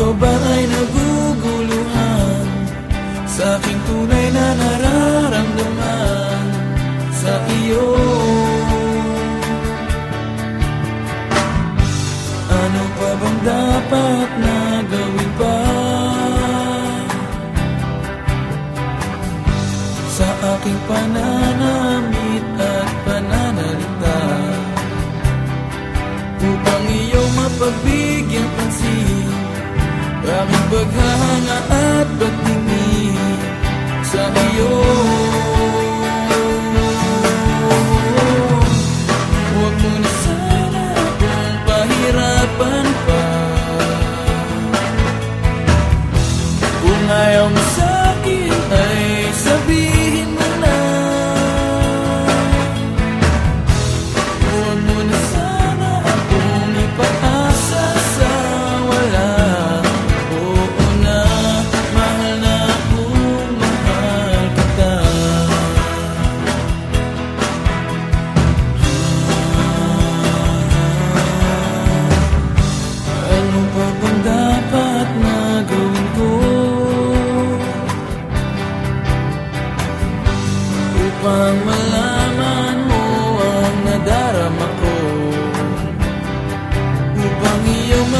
Ikaw ba ay naguguluhan? Sa aking tunay na nararamdaman Sa iyo. Ano pa bang dapat na gawin pa? Sa aking pananamit at pananalita Upang iyong mapagbigyan Aking paghahanga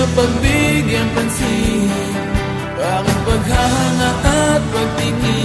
iyong mapagbigyan pansin. Aking paghahanga at pagtingin